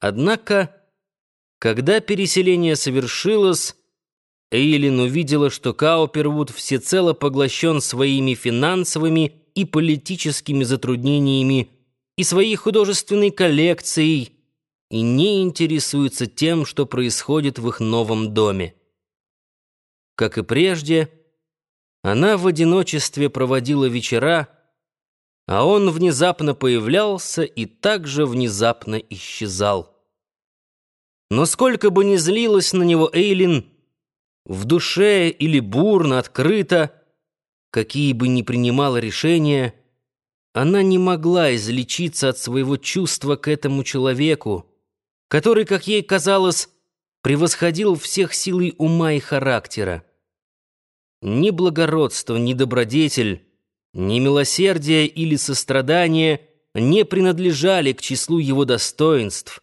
Однако, когда переселение совершилось, Эйлин увидела, что Каупервуд всецело поглощен своими финансовыми и политическими затруднениями и своей художественной коллекцией и не интересуется тем, что происходит в их новом доме. Как и прежде, она в одиночестве проводила вечера, а он внезапно появлялся и также внезапно исчезал. Но сколько бы ни злилась на него Эйлин, в душе или бурно, открыто, какие бы ни принимала решения, она не могла излечиться от своего чувства к этому человеку, который, как ей казалось, превосходил всех силой ума и характера. Ни благородство, ни добродетель ни милосердие или сострадание не принадлежали к числу его достоинств,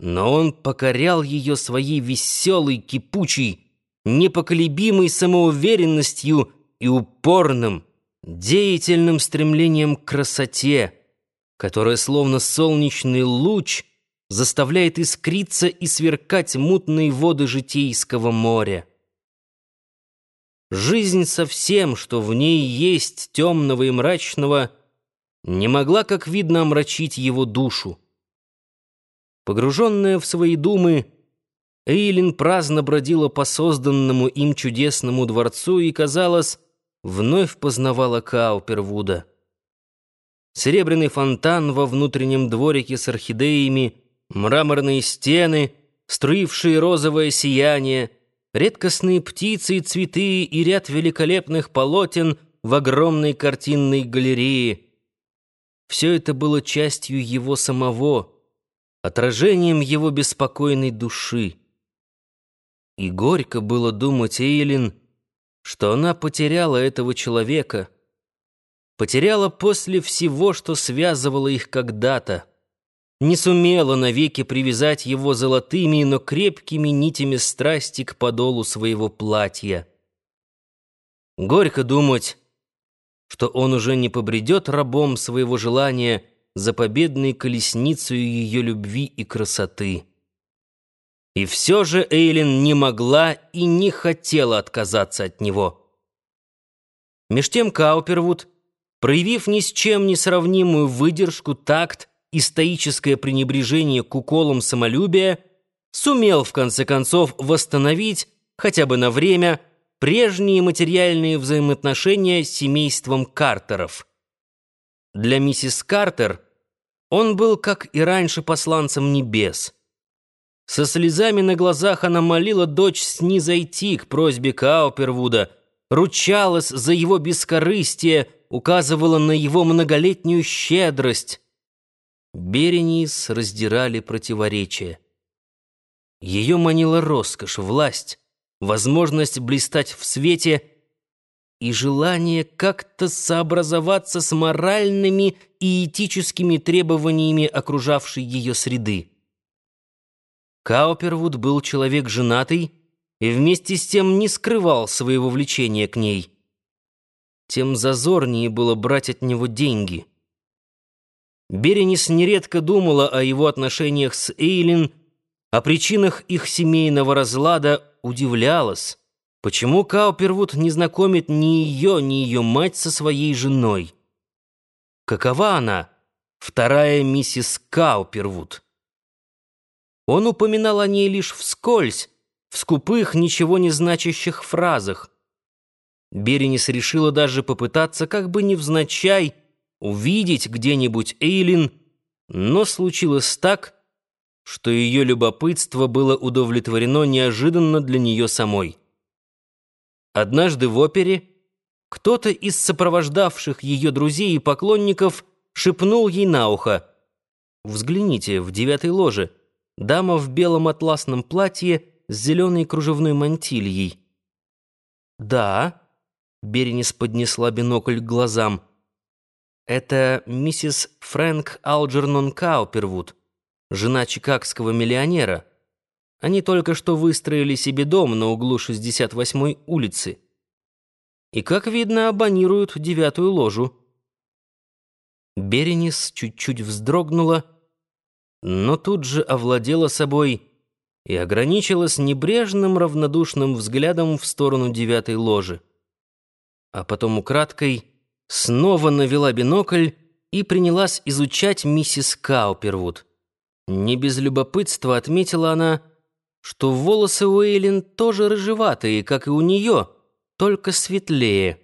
но он покорял ее своей веселой, кипучей, непоколебимой самоуверенностью и упорным, деятельным стремлением к красоте, которое, словно солнечный луч, заставляет искриться и сверкать мутные воды житейского моря. Жизнь со всем, что в ней есть темного и мрачного, не могла, как видно, омрачить его душу. Погруженная в свои думы, Эйлин праздно бродила по созданному им чудесному дворцу и, казалось, вновь познавала Каупервуда. Серебряный фонтан во внутреннем дворике с орхидеями, мраморные стены, струившие розовое сияние — редкостные птицы и цветы и ряд великолепных полотен в огромной картинной галерее. Все это было частью его самого, отражением его беспокойной души. И горько было думать Эйлин, что она потеряла этого человека, потеряла после всего, что связывало их когда-то не сумела навеки привязать его золотыми, но крепкими нитями страсти к подолу своего платья. Горько думать, что он уже не побредет рабом своего желания за победной колесницей ее любви и красоты. И все же Эйлин не могла и не хотела отказаться от него. Меж тем Каупервуд, проявив ни с чем не сравнимую выдержку, такт, и стоическое пренебрежение к уколам самолюбия, сумел в конце концов восстановить, хотя бы на время, прежние материальные взаимоотношения с семейством Картеров. Для миссис Картер он был, как и раньше, посланцем небес. Со слезами на глазах она молила дочь снизойти к просьбе Каупервуда, ручалась за его бескорыстие, указывала на его многолетнюю щедрость, Беренис раздирали противоречия. Ее манила роскошь, власть, возможность блистать в свете и желание как-то сообразоваться с моральными и этическими требованиями окружавшей ее среды. Каупервуд был человек женатый и вместе с тем не скрывал своего влечения к ней. Тем зазорнее было брать от него деньги — Беренис нередко думала о его отношениях с Эйлин, о причинах их семейного разлада, удивлялась, почему Каупервуд не знакомит ни ее, ни ее мать со своей женой. Какова она, вторая миссис Каупервуд? Он упоминал о ней лишь вскользь, в скупых, ничего не значащих фразах. Беренис решила даже попытаться, как бы невзначай, увидеть где-нибудь Эйлин, но случилось так, что ее любопытство было удовлетворено неожиданно для нее самой. Однажды в опере кто-то из сопровождавших ее друзей и поклонников шепнул ей на ухо «Взгляните, в девятой ложе, дама в белом атласном платье с зеленой кружевной мантильей». «Да», — Беренис поднесла бинокль к глазам, — это миссис Фрэнк Алджернон Каупервуд, жена чикагского миллионера. Они только что выстроили себе дом на углу 68-й улицы. И, как видно, абонируют девятую ложу. Беренис чуть-чуть вздрогнула, но тут же овладела собой и ограничилась небрежным равнодушным взглядом в сторону девятой ложи. А потом украдкой снова навела бинокль и принялась изучать миссис Каупервуд. Не без любопытства отметила она, что волосы у Эйлин тоже рыжеватые, как и у нее, только светлее.